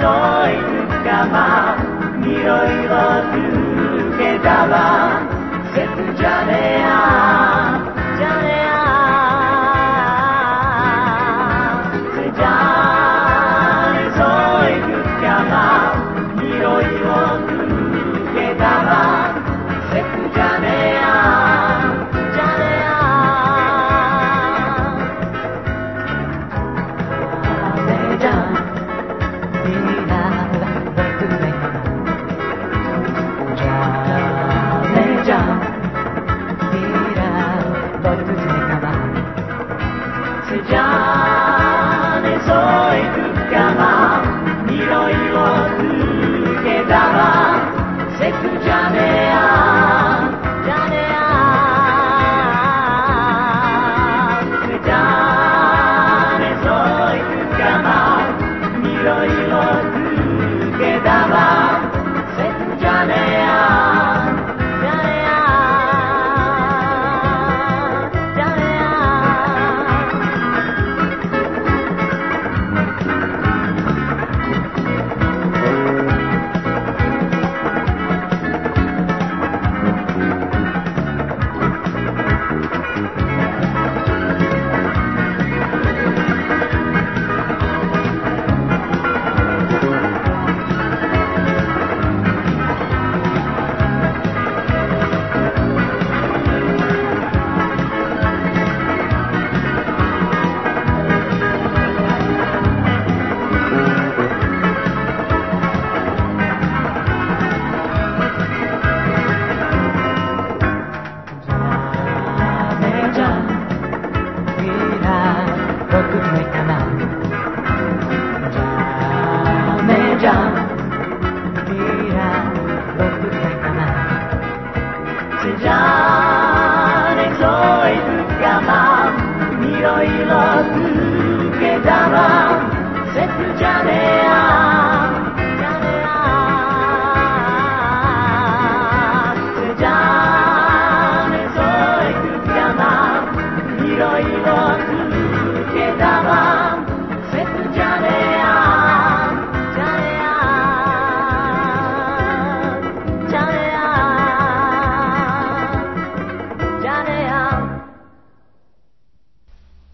そいつかまいろいろ続けたら切じゃねえ。down.